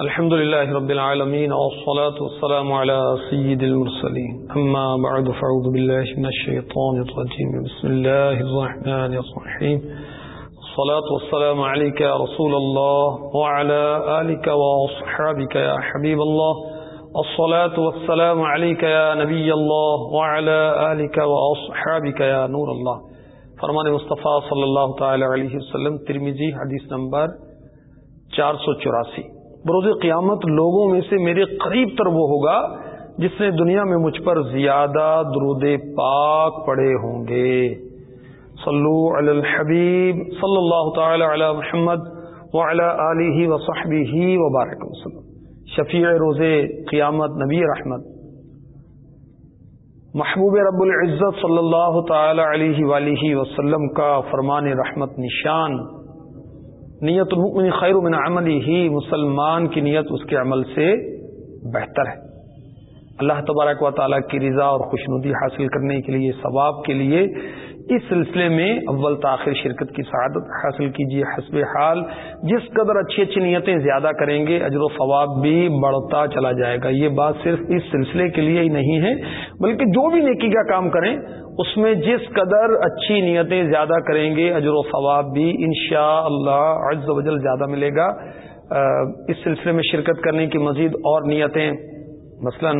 الحمد لله رب العالمين والصلاة والسلام على سيد المرسلين. أما بعد فعوذ بالله من الشيطان الرجيم. بسم الله الرحمن الرحيم. الصلاة والسلام عليك يا رسول الله وعلى آلك وأصحابك يا حبيب الله. الصلاة والسلام عليك يا نبي الله وعلى آلك وأصحابك يا نور الله. فرمان مصطفیٰ صلی اللہ تعالی علیہ وسلم ترمیزی حدیث نمبر چار سو چوراسی. بروز قیامت لوگوں میں سے میرے قریب تر وہ ہوگا جس نے دنیا میں مجھ پر زیادہ درود پاک پڑے ہوں گے۔ صلو علی الحبیب، صلی اللہ تعالی علی محمد وعلی وبارک وسلم۔ شفیع روز قیامت، نبی رحمت۔ محبوب رب العزت صلی اللہ تعالی علیہ وآلہ وسلم کا فرمان رحمت نشان۔ نیت المؤمن خیر من عملی ہی مسلمان کی نیت اس کے عمل سے بہتر ہے۔ اللہ تبارک و تعالیٰ کی رضا اور خوشنودی حاصل کرنے کے لیے، ثواب کے لیے اس سلسلے میں اول تاخیر شرکت کی سعادت حاصل کیجیے حسب حال۔ جس قدر اچھی اچھی نیتیں زیادہ کریں گے، اجر و ثواب بھی بڑھتا چلا جائے گا۔ یہ بات صرف اس سلسلے کے لیے ہی نہیں ہے، بلکہ جو بھی نیکی کا کام کریں، اس میں جس قدر اچھی نیتیں زیادہ کریں گے، اجر و ثواب بھی ان شاء اللہ عز و جل زیادہ ملے گا۔ اس سلسلے میں شرکت کرنے کی مزید اور نیتیں، مثلا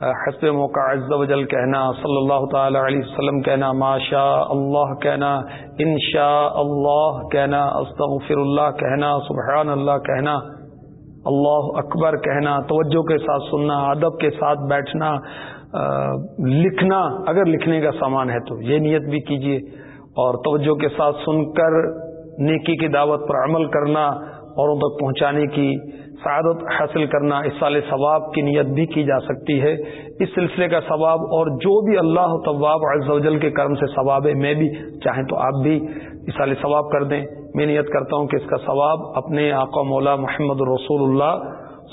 حسب موقع عز و جل کہنا صلی اللہ تعالی علیہ وسلم کہنا ما شاء اللہ کہنا، انشاء اللہ کہنا استغفر اللہ کہنا سبحان اللہ کہنا، اللہ اکبر کہنا، توجہ کے ساتھ سننا، ادب کے ساتھ بیٹھنا لکھنا، اگر لکھنے کا سامان ہے تو یہ نیت بھی کیجیے اور توجہ کے ساتھ سن کر نیکی کی دعوت پر عمل کرنا اوروں تک پہنچانے کی سعادت حاصل کرنا اس سال ثواب کی نیت بھی کی جا سکتی ہے۔ اس سلسلے کا ثواب اور جو بھی اللہ طواب عز و جل کے کرم سے ثواب ہے، میں بھی چاہیں تو آپ بھی اس سال ثواب کر دیں۔ میں نیت کرتا ہوں کہ اس کا ثواب اپنے آقا مولا محمد رسول اللہ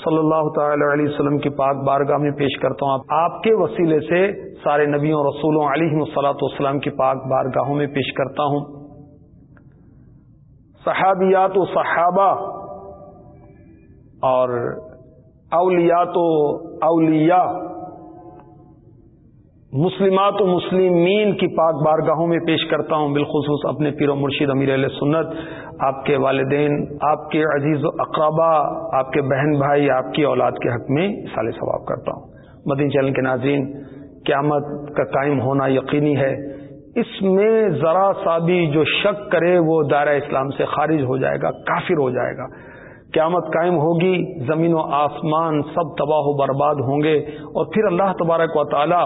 صلی اللہ تعالی علیہ وسلم کی پاک بارگاہ میں پیش کرتا ہوں۔ آپ کے وسیلے سے سارے نبیوں رسولوں علیہ وسلاۃ والسلام کی پاک بارگاہوں میں پیش کرتا ہوں۔ صحابیات و صحابہ اور اولیات و اولیاء، مسلمات و مسلمین کی پاک بارگاہوں میں پیش کرتا ہوں، بالخصوص اپنے پیر و مرشید امیر علیہ سنت، آپ کے والدین، آپ کے عزیز و اقربا، آپ کے بہن بھائی، آپ کی اولاد کے حق میں سال ثواب کرتا ہوں۔ مدین چلن کے ناظرین، قیامت کا قائم ہونا یقینی ہے۔ اس میں ذرا سا بھی جو شک کرے وہ دائرہ اسلام سے خارج ہو جائے گا، کافر ہو جائے گا۔ قیامت قائم ہوگی، زمین و آسمان سب تباہ و برباد ہوں گے اور پھر اللہ تبارک و تعالی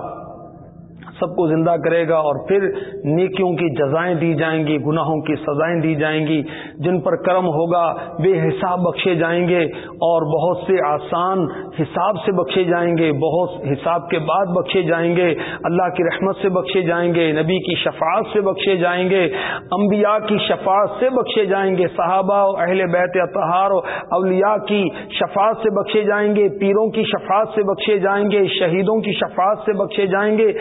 سب کو زندہ کرے گا اور پھر نیکیوں کی جزائیں دی جائیں گی، گناہوں کی سزائیں دی جائیں گی۔ جن پر کرم ہوگا، بے حساب بخشے جائیں گے اور بہت سے آسان حساب سے بخشے جائیں گے، بہت حساب کے بعد بخشے جائیں گے۔ اللہ کی رحمت سے بخشے جائیں گے، نبی کی شفاعت سے بخشے جائیں گے، انبیاء کی شفاعت سے بخشے جائیں گے، صحابہ و اہل بیت اطہار و اولیاء کی شفاعت سے بخشے جائیں گے، پیروں کی شفاعت سے بخشے جائیں گے، شہیدوں کی شفاعت سے بخشے جائیں گے۔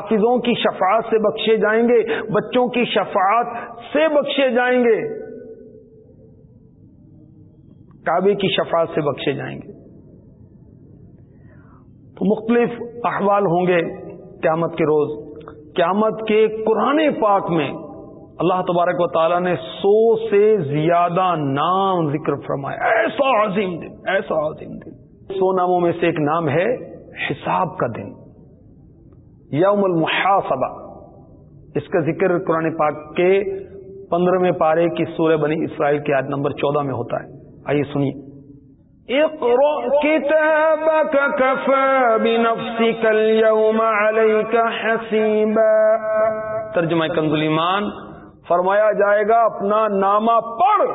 حافظوں کی شفاعت سے بخشے جائیں گے، بچوں کی شفاعت سے بخشے جائیں گے۔ کعبے کی شفاعت سے بخشے جائیں گے۔ تو مختلف احوال ہوں گے قیامت کے روز۔ قیامت کے قرآن پاک میں اللہ تبارک و تعالیٰ نے سو سے زیادہ نام ذکر فرمایا۔ ایسا عظیم دن، ایسا عظیم دن۔ سو ناموں میں سے ایک نام ہے حساب کا دن۔ یوم المحاسبہ۔ اس کا ذکر قرآن پاک کے پندرہویں پارے کی سورہ بنی اسرائیل کی آج نمبر چودہ میں ہوتا ہے۔ آئیے سنیے۔ ترجمہ کنزلیمان فرمایا جائے گا اپنا نامہ پڑھ۔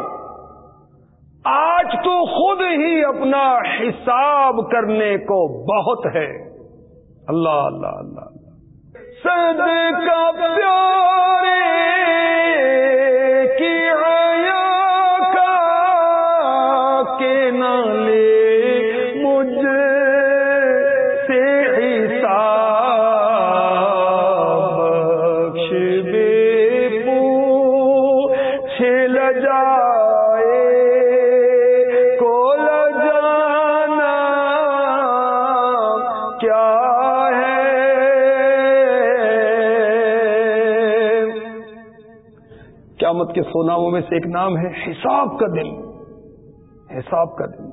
آج تو خود ہی اپنا حساب کرنے کو بہت ہے۔ اللہ اللہ اللہ۔ سد کا پیارے قیامت کے سوناموں میں سے ایک نام ہے، حساب کا دن حساب کا دن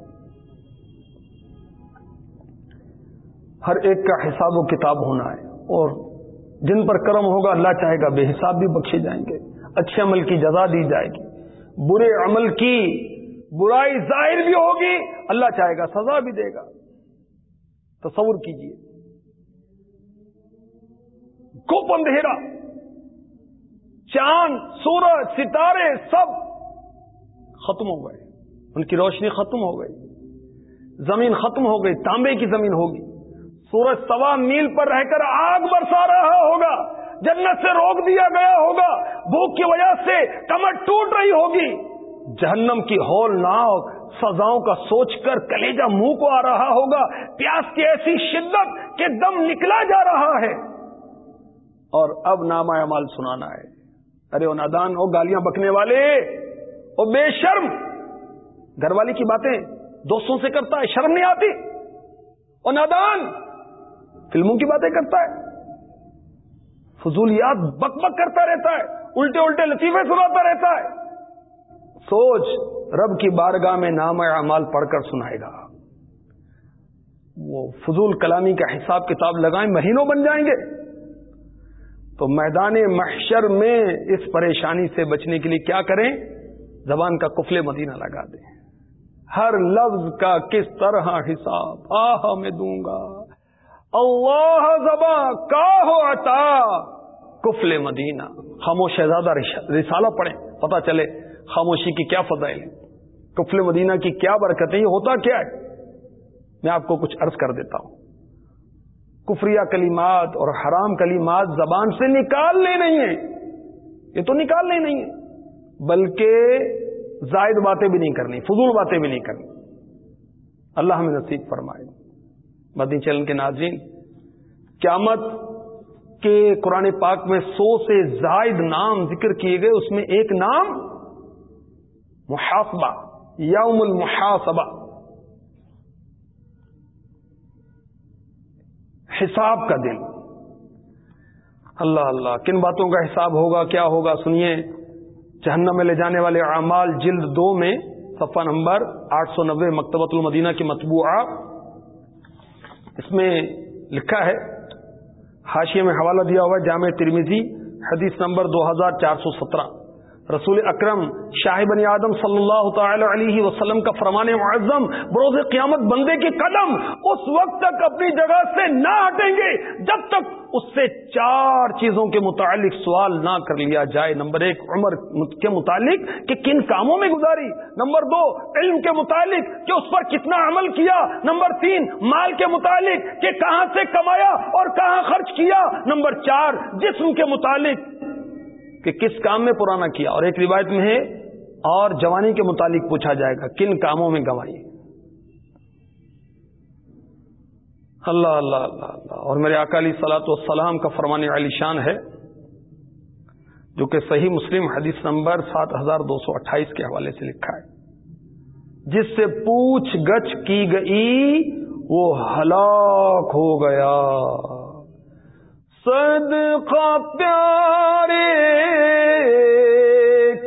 ہر ایک کا حساب و کتاب ہونا ہے اور جن پر کرم ہوگا، اللہ چاہے گا، بے حساب بھی بخشے جائیں گے۔ اچھے عمل کی جزا دی جائے گی۔ برے عمل کی برائی ظاہر بھی ہوگی، اللہ چاہے گا، سزا بھی دے گا۔ تصور کیجیے گپ اندھیرا۔ چاند، سورج، ستارے سب ختم ہو گئے۔ ان کی روشنی ختم ہو گئی۔ زمین ختم ہو گئی، تانبے کی زمین ہوگی۔ سورج سوا میل پر رہ کر آگ برسا رہا ہوگا۔ جنت سے روک دیا گیا ہوگا۔ بھوک کی وجہ سے کمر ٹوٹ رہی ہوگی۔ جہنم کی ہول ناک سزاؤں کا سوچ کر کلیجا منہ کو آ رہا ہوگا۔ پیاس کی ایسی شدت کہ دم نکلا جا رہا ہے۔ اور اب نامہ مال سنانا ہے۔ ارے وہ نادان ہو گالیاں بکنے والے وہ بے شرم۔ گھر والی کی باتیں دوستوں سے کرتا ہے، شرم نہیں آتی۔ اور نادان، فلموں کی باتیں کرتا ہے۔ فضولیات بک بک کرتا رہتا ہے، الٹے الٹے لطیفے سناتا رہتا ہے۔ سوچ، رب کی بارگاہ میں نام اعمال پڑھ کر سنائے گا۔ وہ فضول کلامی کا حساب کتاب لگائیں، مہینوں بن جائیں گے۔ تو میدان محشر میں اس پریشانی سے بچنے کے لیے کیا کریں؟ زبان کا کفل مدینہ لگا دیں۔ ہر لفظ کا کس طرح حساب؟ آہ، میں دوں گا۔ اللہ زبا کا ہو عطا۔ کفل مدینہ۔ خاموش شہزادہ رسالہ پڑھیں۔ پتا چلے خاموشی کی کیا فضائل کفل مدینہ کی کیا برکت ہے یہ ہوتا کیا ہے؟ میں آپ کو کچھ عرض کر دیتا ہوں۔ کفریہ کلیمات اور حرام کلیمات زبان سے نکالنے نہیں ہیں۔ یہ تو نکالنے نہیں ہے بلکہ زائد باتیں بھی نہیں کرنی، فضول باتیں بھی نہیں کرنی۔ اللہ ہمیں نصیب فرمائے۔ مدنی چلن کے ناظرین، قیامت کے قرآن پاک میں سو سے زائد نام ذکر کیے گئے، اس میں ایک نام محاسبہ، یوم المحاسبہ۔ حساب کا دن اللہ اللہ، کن باتوں کا حساب ہوگا، کیا ہوگا؟ سنیے، جہنم میں لے جانے والے اعمال جلد دو میں، صفحہ نمبر آٹھ سو نبے مکتبۃ المدینہ کی مطبوعہ۔ اس میں لکھا ہے، حاشیے میں حوالہ دیا ہوا ہے، جامع ترمیزی حدیث نمبر دو ہزار چار سو سترہ۔ رسول اکرم شاہ بنی آدم صلی اللہ تعالی علیہ وسلم کا فرمان معظم بروز قیامت بندے کے قدم اس وقت تک اپنی جگہ سے نہ ہٹیں گے جب تک اس سے چار چیزوں کے متعلق سوال نہ کر لیا جائے۔ نمبر ایک، عمر کے متعلق کہ کن کاموں میں گزاری۔ نمبر دو، علم کے متعلق کہ اس پر کتنا عمل کیا۔ نمبر تین، مال کے متعلق کہ کہاں سے کمایا اور کہاں خرچ کیا۔ نمبر چار، جسم کے متعلق کہ کس کام میں پرانا کیا اور ایک روایت میں ہے، اور جوانی کے متعلق پوچھا جائے گا، کن کاموں میں گوائی اللہ اللہ اللہ اللہ۔ اور میرے اکالی سلاۃ والسلام کا فرمان علی شان ہے، جو کہ صحیح مسلم حدیث نمبر سات ہزار دو سو اٹھائیس کے حوالے سے لکھا ہے۔ جس سے پوچھ گچھ کی گئی، وہ ہلاک ہو گیا۔ صدقہ پیارے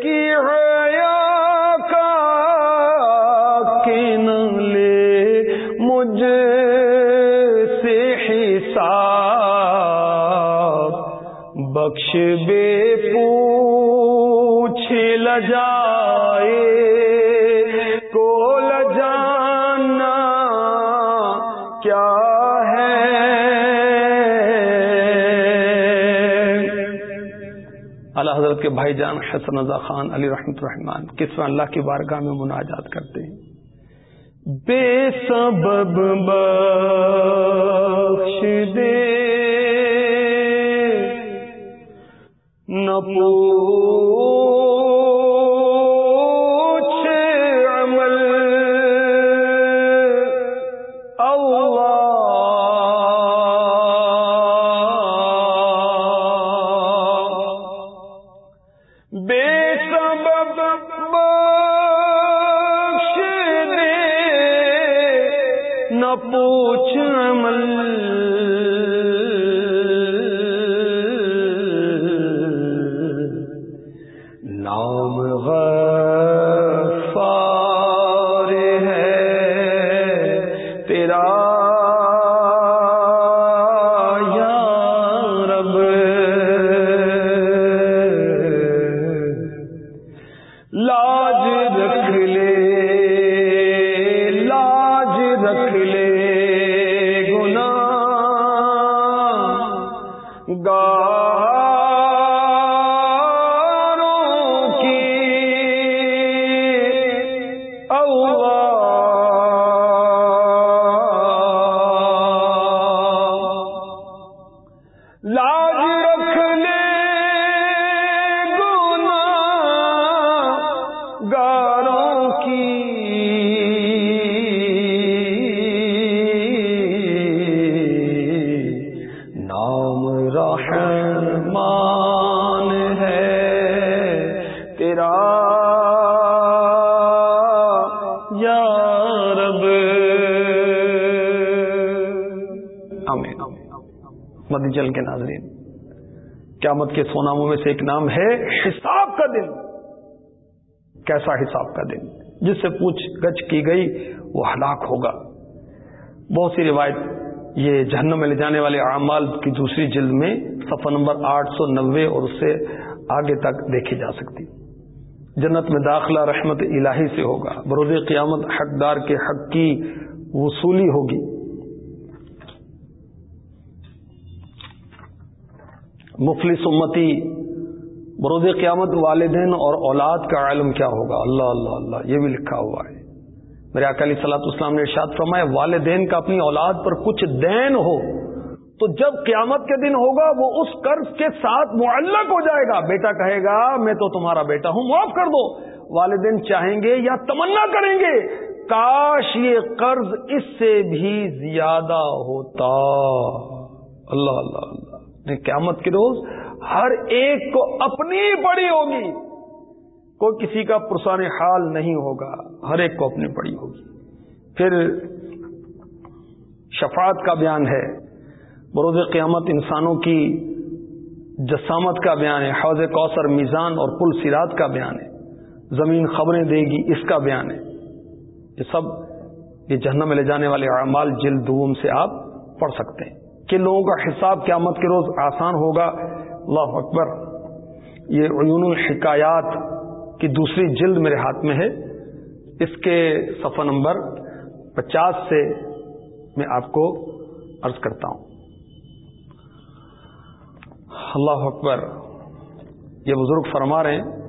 کی حیا کا کن لے مجھ سے حساب بخش بے کے بھائی جان حسن رضا خان، علی رحمت الرحمان کس میں اللہ کی بارگاہ میں مناجات کرتے ہیں؟ بے سبب بخش دے نہ جل کے ناظرین، قیامت کے سوناموں میں سے ایک نام ہے حساب کا دن۔ کیسا حساب کا دن؟ جس سے پوچھ گچھ کی گئی، وہ ہلاک ہوگا۔ بہت سی روایت یہ جہنم میں لے جانے والے اعمال کی دوسری جلد میں صفحہ نمبر آٹھ سو نوے اور اس سے آگے تک دیکھی جا سکتی۔ جنت میں داخلہ رحمت الہی سے ہوگا۔ بروز قیامت حقدار کے حق کی وصولی ہوگی۔ مفلس امتی، بروز قیامت والدین اور اولاد کا علم کیا ہوگا؟ اللہ اللہ اللہ، یہ بھی لکھا ہوا ہے۔ میرے اکالی صلاح اسلام نے ارشاد فرمایا، والدین کا اپنی اولاد پر کچھ دین ہو۔ تو جب قیامت کے دن ہوگا وہ اس قرض کے ساتھ معلق ہو جائے گا۔ بیٹا کہے گا، میں تو تمہارا بیٹا ہوں، معاف کر دو۔ والدین چاہیں گے یا تمنا کریں گے، کاش یہ قرض اس سے بھی زیادہ ہوتا۔ اللہ اللہ اللہ۔ قیامت کے روز ہر ایک کو اپنی پڑی ہوگی۔ کوئی کسی کا پرسان حال نہیں ہوگا، ہر ایک کو اپنی پڑی ہوگی۔ پھر شفاعت کا بیان ہے۔ بروز قیامت انسانوں کی جسامت کا بیان ہے، حوض کوثر میزان اور پل سیرات کا بیان ہے، زمین خبریں دے گی، اس کا بیان ہے۔ یہ سب یہ جہنم میں لے جانے والے اعمال جلد دوم سے آپ پڑھ سکتے ہیں۔ کہ لوگوں کا حساب قیامت کے روز آسان ہوگا، اللہ اکبر۔ یہ عیون الحکایات کی دوسری جلد میرے ہاتھ میں ہے۔ اس کے صفحہ نمبر پچاس سے میں آپ کو عرض کرتا ہوں۔ اللہ اکبر، یہ بزرگ فرما رہے ہیں،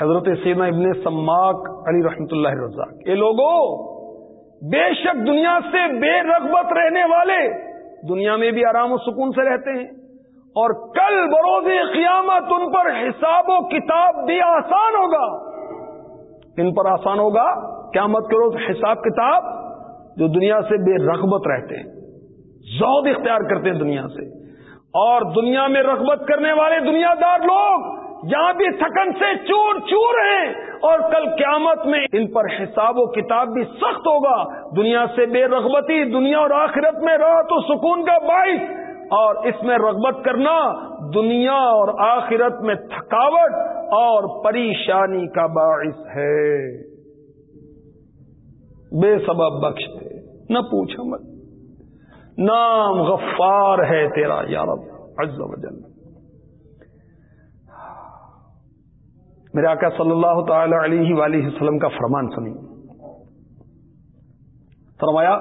حضرت سینا ابن سماک علی رحمت اللہ رزاق یہ لوگوں بے شک دنیا سے بے رغبت رہنے والے دنیا میں بھی آرام و سکون سے رہتے ہیں۔ اور کل بروز قیامت ان پر حساب و کتاب بھی آسان ہوگا۔ ان پر آسان ہوگا، قیامت کے روز حساب کتاب جو دنیا سے بے رغبت رہتے ہیں۔ زود اختیار کرتے ہیں دنیا سے۔ اور دنیا میں رغبت کرنے والے دنیا دار لوگ یہاں بھی تھکن سے چور چور ہیں اور کل قیامت میں ان پر حساب و کتاب بھی سخت ہوگا۔ دنیا سے بے رغبتی، دنیا اور آخرت میں رہا تو سکون کا باعث۔ اور اس میں رغبت کرنا دنیا اور آخرت میں تھکاوٹ اور پریشانی کا باعث ہے۔ بے سبب بخش نہ پوچھ مت۔ نام غفار ہے تیرا یارب عز و جل۔ میرے آقا صلی اللہ تعالی علیہ وآلہ وسلم کا فرمان سنی۔ فرمایا،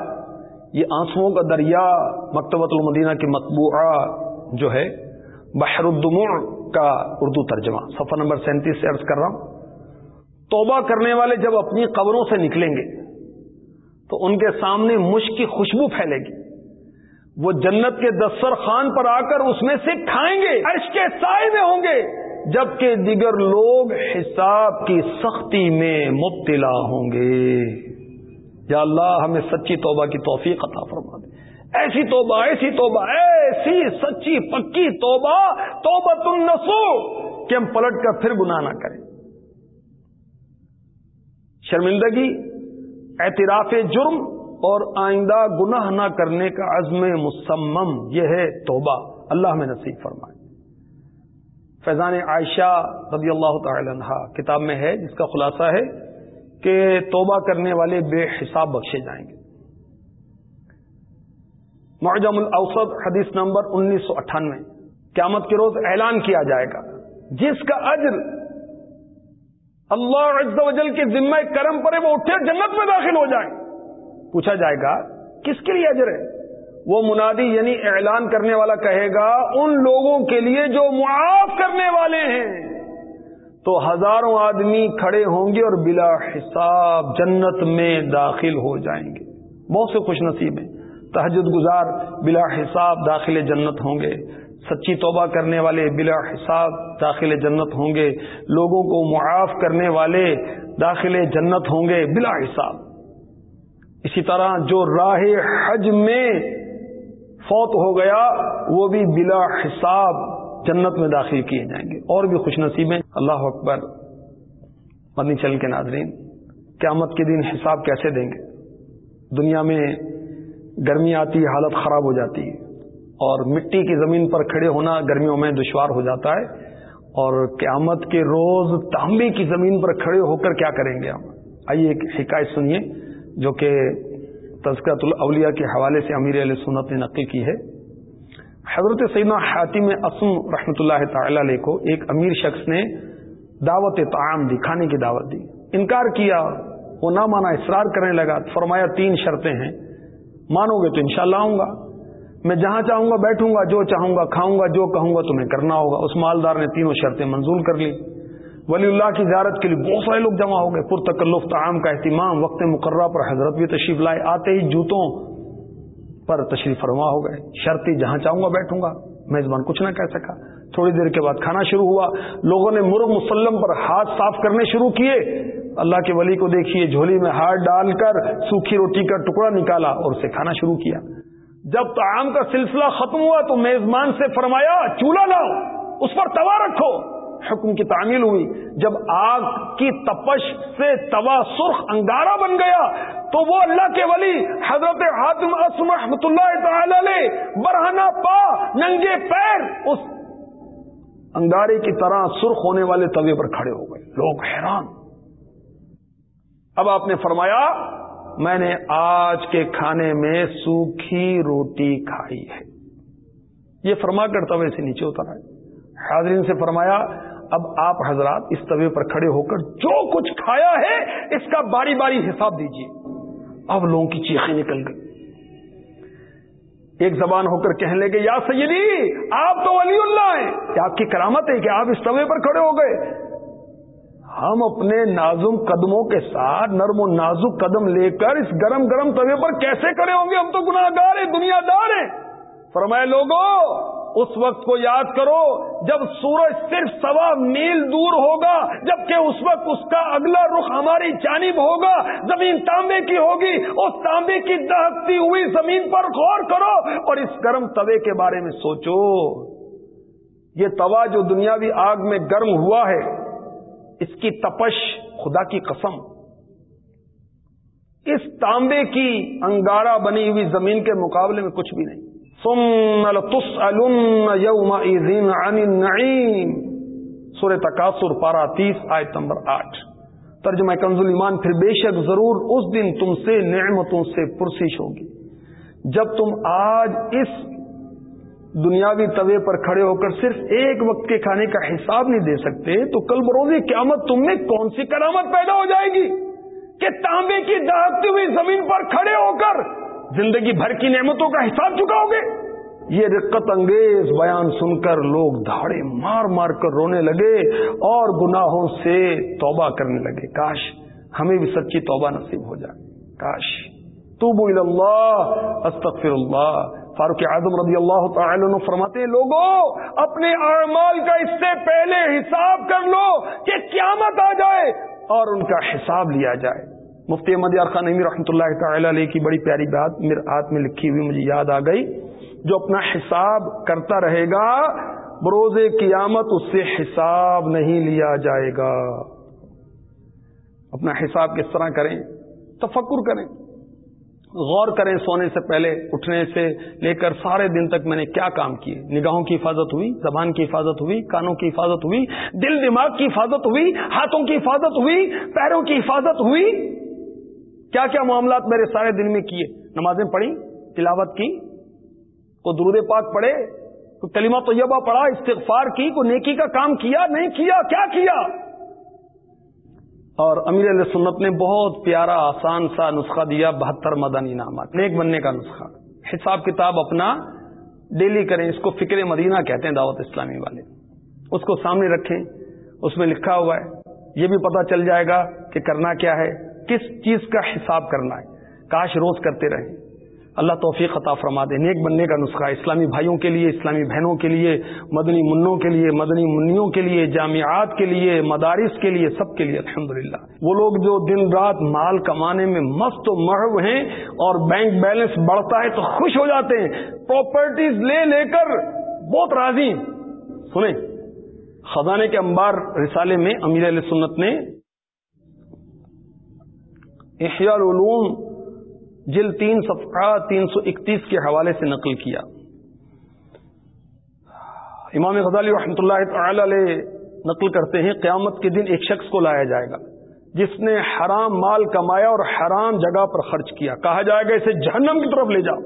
یہ آنسوؤں کا دریا مکتبۃ المدینہ کی مطبوعہ جو ہے، بحر الدموع کا اردو ترجمہ۔ صفحہ نمبر سینتیس سے عرض کر رہا ہوں۔ توبہ کرنے والے جب اپنی قبروں سے نکلیں گے، تو ان کے سامنے مشک کی خوشبو پھیلے گی۔ وہ جنت کے دستر خان پر آ کر اس میں سے کھائیں گے، عرش کے سائے میں ہوں گے۔ جبکہ دیگر لوگ حساب کی سختی میں مبتلا ہوں گے۔ یا اللہ، ہمیں سچی توبہ کی توفیق عطا فرما دے۔ ایسی توبہ ایسی توبہ، ایسی سچی پکی توبہ توبہ تم نسو کہ ہم پلٹ کر پھر گناہ نہ کریں۔ شرمندگی، اعتراف جرم اور آئندہ گناہ نہ کرنے کا عزم مسمم یہ ہے توبہ۔ اللہ میں نصیب فرمائے۔ فیضان عائشہ رضی اللہ تعالی عنہ کتاب میں ہے، جس کا خلاصہ ہے کہ توبہ کرنے والے بے حساب بخشے جائیں گے۔ معجم الاوسط حدیث نمبر انیس سو اٹھانوے۔ قیامت کے روز اعلان کیا جائے گا۔ جس کا اجر اللہ عز و جل کے ذمہ کرم پر وہ اٹھے جنت میں داخل ہو جائیں۔ پوچھا جائے گا، کس کے لیے اجر ہے؟ وہ منادی یعنی اعلان کرنے والا کہے گا، ان لوگوں کے لیے جو معاف کرنے والے ہیں۔ تو ہزاروں آدمی کھڑے ہوں گے اور بلا حساب جنت میں داخل ہو جائیں گے۔ بہت سے خوش نصیب ہیں۔ تحجد گزار، بلا حساب داخل جنت ہوں گے۔ سچی توبہ کرنے والے، بلا حساب داخل جنت ہوں گے۔ لوگوں کو معاف کرنے والے داخل جنت ہوں گے، بلا حساب۔ اسی طرح جو راہ حج میں فوت ہو گیا، وہ بھی بلا حساب جنت میں داخل کیے جائیں گے۔ اور بھی خوش نصیب ہیں اللہ اکبر۔ مدنی چل کے ناظرین، قیامت کے دن حساب کیسے دیں گے؟ دنیا میں گرمی آتی، حالت خراب ہو جاتی ہے اور مٹی کی زمین پر کھڑے ہونا گرمیوں میں دشوار ہو جاتا ہے۔ اور قیامت کے روز تانبے کی زمین پر کھڑے ہو کر کیا کریں گے ہم؟ آئیے ایک حکایت سنیے۔ جو کہ تذکرت الاولیاء کے حوالے سے امیر علیہ سنت نے نقل کی ہے۔ حضرت سیدنا حاتم اسم رحمۃ اللہ تعالی علیہ کو ایک امیر شخص نے دعوت تعام دی، کھانے کی دعوت دی۔ انکار کیا، وہ نہ مانا، اصرار کرنے لگا۔ فرمایا، تین شرطیں ہیں۔ مانو گے تو انشاءاللہ آؤں گا۔ میں جہاں چاہوں گا بیٹھوں گا، جو چاہوں گا کھاؤں گا، جو کہوں گا تمہیں کرنا ہوگا۔ اس مالدار نے تینوں شرطیں منظور کر لی۔ ولی اللہ کی زیارت کے لیے بہت سارے لوگ جمع ہو گئے۔ پرتکلف تعام کا اہتمام، وقت مقررہ پر حضرت بھی تشریف لائے، آتے ہی جوتوں پر تشریف فرما ہو گئے۔ شرطی جہاں چاہوں گا بیٹھوں گا، میزبان کچھ نہ کہہ سکا۔ تھوڑی دیر کے بعد کھانا شروع ہوا، لوگوں نے مرغ مسلم پر ہاتھ صاف کرنے شروع کیے۔ اللہ کے ولی کو دیکھیے، جھولی میں ہاتھ ڈال کر سوکھی روٹی کا ٹکڑا نکالا اور اسے کھانا شروع کیا۔ جب تعام کا سلسلہ ختم ہوا تو میزبان سے فرمایا، چولہا لاؤ، اس پر توا رکھو۔ حکم کی تعمیل ہوئی۔ جب آگ کی تپش سے توا سرخ انگارا بن گیا، تو وہ اللہ کے ولی حضرت حاتم اسم رحمت اللہ تعالی برہنا پا، ننگے پیر، اس انگارے کی طرح سرخ ہونے والے توے پر کھڑے ہو گئے۔ لوگ حیران۔ اب آپ نے فرمایا، میں نے آج کے کھانے میں سوکھی روٹی کھائی ہے۔ یہ فرما کر توے سے نیچے اتر آئے حاضرین سے فرمایا، اب آپ حضرات اس طوے پر کھڑے ہو کر جو کچھ کھایا ہے، اس کا باری باری حساب دیجیے اب لوگوں کی چیخیں نکل گئی ایک زبان ہو کر کہنے لگے، یا سیدی، آپ تو ولی اللہ ہیں۔ کہ آپ کی کرامت ہے کہ آپ اس طوے پر کھڑے ہو گئے؟ ہم اپنے نازم قدموں کے ساتھ، نرم و نازک قدم لے کر اس گرم گرم طوے پر کیسے کھڑے ہوں گے؟ ہم تو گناہ گار ہیں، دنیا دار ہیں۔ فرمائے لوگوں اس وقت کو یاد کرو، جب سورج صرف سوا میل دور ہوگا، جبکہ اس وقت اس کا اگلا رخ ہماری جانب ہوگا، زمین تانبے کی ہوگی، اس تانبے کی دہکتی ہوئی زمین پر غور کرو اور اس گرم توے کے بارے میں سوچو۔ یہ توا جو دنیاوی آگ میں گرم ہوا ہے، اس کی تپش خدا کی قسم۔ اس تانبے کی انگارہ بنی ہوئی زمین کے مقابلے میں کچھ بھی نہیں۔ سور تقاصر پارا تیس، آیت نمبر آٹھ۔ ترجمہ کنزل ایمان، پھر بے شک ضرور اس دن تم سے نعمتوں سے پرسش ہوگی۔ جب تم آج اس دنیاوی طوے پر کھڑے ہو کر صرف ایک وقت کے کھانے کا حساب نہیں دے سکتے، تو کل بروزی قیامت تم میں کون سی کرامت پیدا ہو جائے گی؟ کہ تانبے کی دہتی ہوئی زمین پر کھڑے ہو کر زندگی بھر کی نعمتوں کا حساب چکاؤ گے؟ یہ رقت انگیز بیان سن کر لوگ دھاڑے مار مار کر رونے لگے اور گناہوں سے توبہ کرنے لگے۔ کاش ہمیں بھی سچی توبہ نصیب ہو جائے۔ کاش۔ تو اللہ استغفر اللہ فاروق اعظم رضی اللہ تعالی عنہ فرماتے ہیں لوگوں اپنے اعمال کا اس سے پہلے حساب کر لو کہ قیامت آ جائے اور ان کا حساب لیا جائے۔ مفتی احمد یار خان رحمۃ اللہ تعالی علیہ کی بڑی پیاری بات میرے ہاتھ میں لکھی ہوئی مجھے یاد آ گئی، جو اپنا حساب کرتا رہے گا، بروز قیامت اس سے حساب نہیں لیا جائے گا۔ اپنا حساب کس طرح کریں؟ تفکر کریں۔ غور کریں سونے سے پہلے، اٹھنے سے لے کر سارے دن تک میں نے کیا کام کیے؟ نگاہوں کی حفاظت ہوئی، زبان کی حفاظت ہوئی، کانوں کی حفاظت ہوئی، دل دماغ کی حفاظت ہوئی، ہاتھوں کی حفاظت ہوئی، پیروں کی حفاظت ہوئی۔ کیا کیا معاملات میرے سارے دن میں کیے؟ نمازیں پڑھی تلاوت کی کو درود پاک پڑھے کو کلمہ طیبہ پڑھا، استغفار کی کو نیکی کا کام کیا؟ نہیں کیا کیا کیا؟ اور امیر علیہ سنت نے بہت پیارا، آسان سا نسخہ دیا، بہتر مدنی انعامات نیک بننے کا نسخہ۔ حساب کتاب اپنا ڈیلی کریں، اس کو فکر مدینہ کہتے ہیں دعوت اسلامی والے۔ اس کو سامنے رکھیں، اس میں لکھا ہوا ہے۔ یہ بھی پتا چل جائے گا کہ کرنا کیا ہے۔ کس چیز کا حساب کرنا ہے؟ کاش روز کرتے رہیں۔ اللہ توفیق عطا فرما دے۔ نیک بننے کا نسخہ، اسلامی بھائیوں کے لیے، اسلامی بہنوں کے لیے، مدنی منوں کے لیے، مدنی منیوں کے لیے، جامعات کے لیے، مدارس کے لیے، سب کے لیے۔ الحمد وہ لوگ جو دن رات مال کمانے میں مست و محب ہیں اور بینک بیلنس بڑھتا ہے تو خوش ہو جاتے ہیں۔ پراپرٹیز لے لے کر بہت راضی سنیں، خزانے کے انبار رسالے میں امیر علیہ سنت نے احیاء العلوم جل تین صفحہ تین سو اکتیس کے حوالے سے نقل کیا۔ امام غزالی رحمۃ اللہ تعالی علیہ نقل کرتے ہیں، قیامت کے دن ایک شخص کو لایا جائے گا، جس نے حرام مال کمایا اور حرام جگہ پر خرچ کیا۔ کہا جائے گا، اسے جہنم کی طرف لے جاؤ۔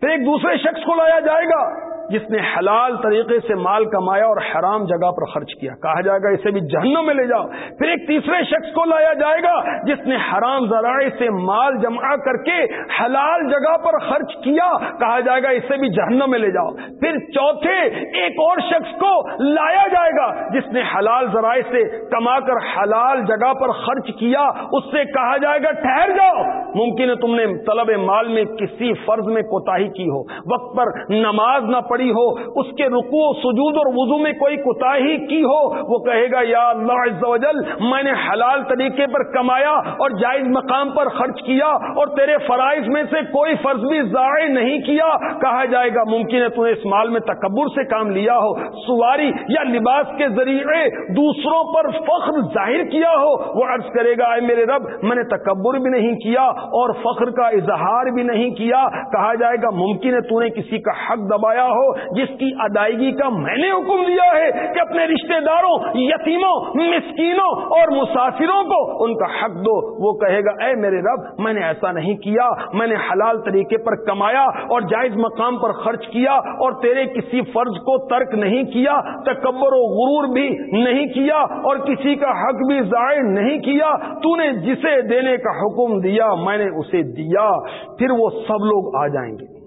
پھر ایک دوسرے شخص کو لایا جائے گا جس نے حلال طریقے سے مال کمایا اور حرام جگہ پر خرچ کیا۔ کہا جائے گا، اسے بھی جہنم میں لے جاؤ۔ پھر ایک تیسرے شخص کو لایا جائے گا، جس نے حرام ذرائع سے مال جمع کر کے حلال جگہ پر خرچ کیا۔ کہا جائے گا، اسے بھی جہنم میں لے جاؤ۔ پھر چوتھے ایک اور شخص کو لایا جائے گا، جس نے حلال ذرائع سے کما کر حلال جگہ پر خرچ کیا۔ اس سے کہا جائے گا، ٹھہر جاؤ۔ ممکن ہے تم نے طلب مال میں کسی فرض میں کوتا کی ہو۔ وقت پر نماز نہ پڑھی ہو، اس کے رکو سجود اور وضو میں کوئی کوتا کی ہو، وہ کہے گا، یا اللہ عز و جل، میں نے حلال طریقے پر کمایا اور جائز مقام پر خرچ کیا اور تیرے فرائض میں سے کوئی فرض بھی ضائع نہیں کیا۔ کہا جائے گا، ممکن ہے تو نے اس مال میں تکبر سے کام لیا ہو، سواری یا لباس کے ذریعے دوسروں پر فخر ظاہر کیا ہو۔ وہ عرض کرے گا، اے میرے رب، میں نے تکبر بھی نہیں کیا اور فخر کا اظہار بھی نہیں کیا۔ کہا جائے گا، ممکن ہے تو نے کسی کا حق دبایا ہو جس کی ادائیگی کا میں نے حکم دیا ہے کہ اپنے رشتہ داروں، یتیموں، مسکینوں اور مسافروں کو ان کا حق دو۔ وہ کہے گا، اے میرے رب، میں نے ایسا نہیں کیا۔ میں نے حلال طریقے پر کمایا اور جائز مقام پر خرچ کیا اور تیرے کسی فرض کو ترک نہیں کیا، تکبر و غرور بھی نہیں کیا اور کسی کا حق بھی ضائع نہیں کیا۔ تو نے جسے دینے کا حکم دیا، میں نے اسے دیا۔ پھر وہ سب لوگ آ جائیں گے۔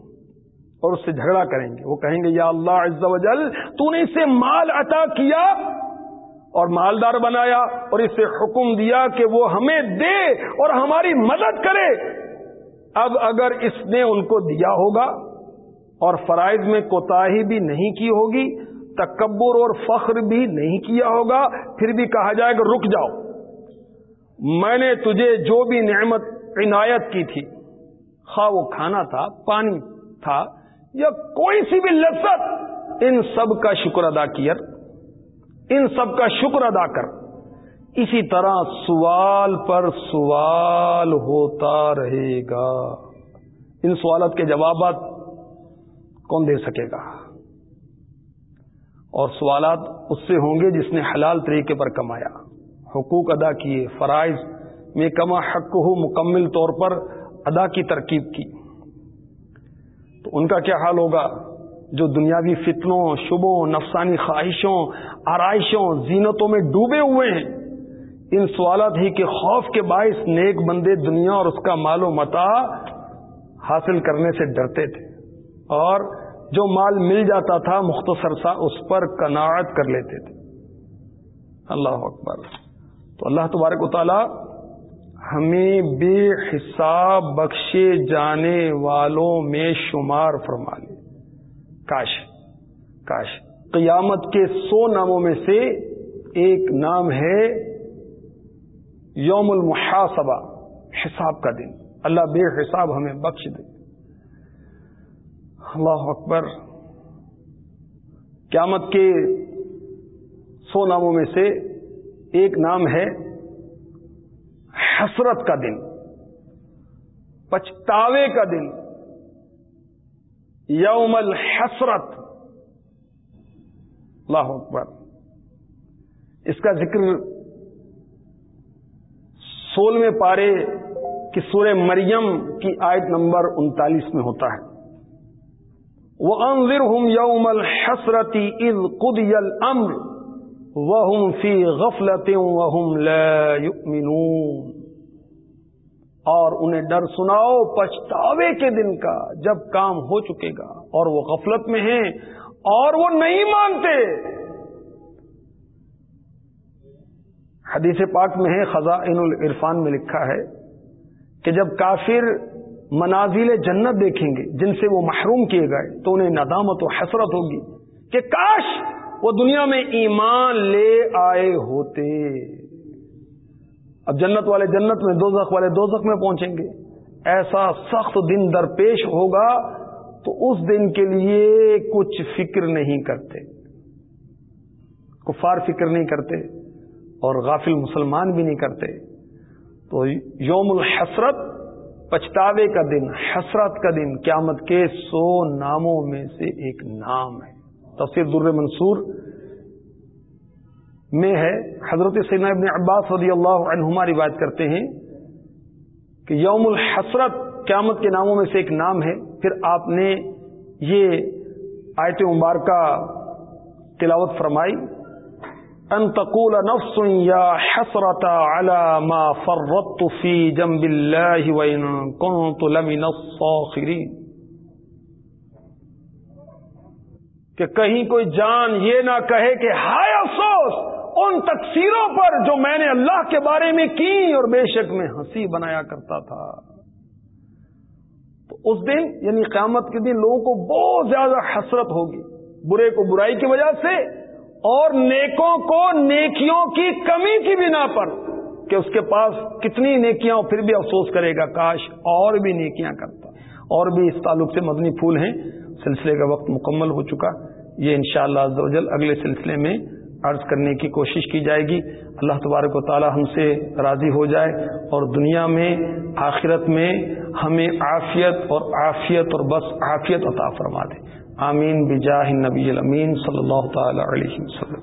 اور اس سے جھگڑا کریں گے۔ وہ کہیں گے، یا اللہ عز و جل تو نے اسے مال عطا کیا اور مالدار بنایا اور اسے حکم دیا کہ وہ ہمیں دے اور ہماری مدد کرے۔ اب اگر اس نے ان کو دیا ہوگا اور فرائض میں کوتا بھی نہیں کی ہوگی، تکبر اور فخر بھی نہیں کیا ہوگا، پھر بھی کہا جائے گا رک جاؤ۔ میں نے تجھے جو بھی نعمت عنایت کی تھی، خواہ وہ کھانا تھا، پانی تھا یا کوئی سی بھی لذت، ان سب کا شکر ادا کیا۔ ان سب کا شکر ادا کر۔ اسی طرح سوال پر سوال ہوتا رہے گا۔ ان سوالات کے جوابات کون دے سکے گا؟ اور سوالات اس سے ہوں گے جس نے حلال طریقے پر کمایا۔ حقوق ادا کیے، فرائض میں کما حق ہو مکمل طور پر ادا کی ترکیب کی۔ تو ان کا کیا حال ہوگا؟ جو دنیاوی فتنوں، شبوں، نفسانی خواہشوں، آرائشوں، زینتوں میں ڈوبے ہوئے ہیں، ان سوالات ہی کے خوف کے باعث نیک بندے دنیا اور اس کا مال و متا حاصل کرنے سے ڈرتے تھے۔ اور جو مال مل جاتا تھا مختصر سا، اس پر کناعت کر لیتے تھے۔ اللہ اکبر۔ تو اللہ تبارک و تعالی ہمیں بے حساب بخشے جانے والوں میں شمار فرما لے کاش کاش۔ قیامت کے سو ناموں میں سے ایک نام ہے یوم المحاسبہ، حساب کا دن۔ اللہ بے حساب ہمیں بخش دے۔ اللہ اکبر۔ قیامت کے سو ناموں میں سے ایک نام ہے حسرت کا دن، پچھتاوے کا دن، یوم الحسرت۔ اللہ اکبر۔ اس کا ذکر سولہویں پارے کی سورہ مریم کی آیت نمبر انتالیس میں ہوتا ہے۔ وہ انضر ہوں یوم الحسرتی از قد امر وہم فی غفلت وہم لا یؤمنون اور انہیں ڈر سناؤ، پچھتاوے کے دن کا جب کام ہو چکے گا اور وہ غفلت میں ہیں اور وہ نہیں مانتے۔ حدیث پاک میں ہے، خزائن العرفان میں لکھا ہے کہ جب کافر منازل جنت دیکھیں گے، جن سے وہ محروم کیے گئے، تو انہیں ندامت و حسرت ہوگی کہ کاش وہ دنیا میں ایمان لے آئے ہوتے۔ اب جنت والے جنت میں دو زخ والے دو زخ میں پہنچیں گے۔ ایسا سخت دن درپیش ہوگا تو اس دن کے لیے کچھ فکر نہیں کرتے۔ کفار فکر نہیں کرتے اور غافل مسلمان بھی نہیں کرتے۔ تو یوم الحسرت، پچھتاوے کا دن، حسرت کا دن، قیامت کے سو ناموں میں سے ایک نام ہے۔ تفسیر در منصور میں ہے، حضرت سینا ابن عباس رضی اللہ عنہما روایت کرتے ہیں کہ یوم الحسرت، قیامت کے ناموں میں سے ایک نام ہے۔ پھر آپ نے یہ آیت مبارکہ تلاوت فرمائی، ان تقول نفس یا حسرت على ما فرطت في جنب الله وان كنت لمن الصاخرين کہ کہیں کوئی جان یہ نہ کہے کہ ہائے ان تقسیروں پر جو میں نے اللہ کے بارے میں کی اور بے شک میں ہنسی بنایا کرتا تھا۔ تو اس دن یعنی قیامت کے دن لوگوں کو بہت زیادہ حسرت ہوگی۔ برے کو برائی کی وجہ سے اور نیکوں کو نیکیوں کی کمی کی بنا پر کہ اس کے پاس کتنی نیکیاں پھر بھی افسوس کرے گا۔ کاش اور بھی نیکیاں کرتا۔ اور بھی اس تعلق سے مدنی پھول ہیں۔ سلسلے کا وقت مکمل ہو چکا۔ یہ انشاءاللہ شاء اللہ اگلے سلسلے میں عرض کرنے کی کوشش کی جائے گی۔ اللہ تبارک و تعالی ہم سے راضی ہو جائے اور دنیا میں، آخرت میں ہمیں عافیت اور عافیت اور بس عافیت عطا فرما دے۔ آمین بجاہ نبی الامین صلی اللہ تعالی علیہ وسلم۔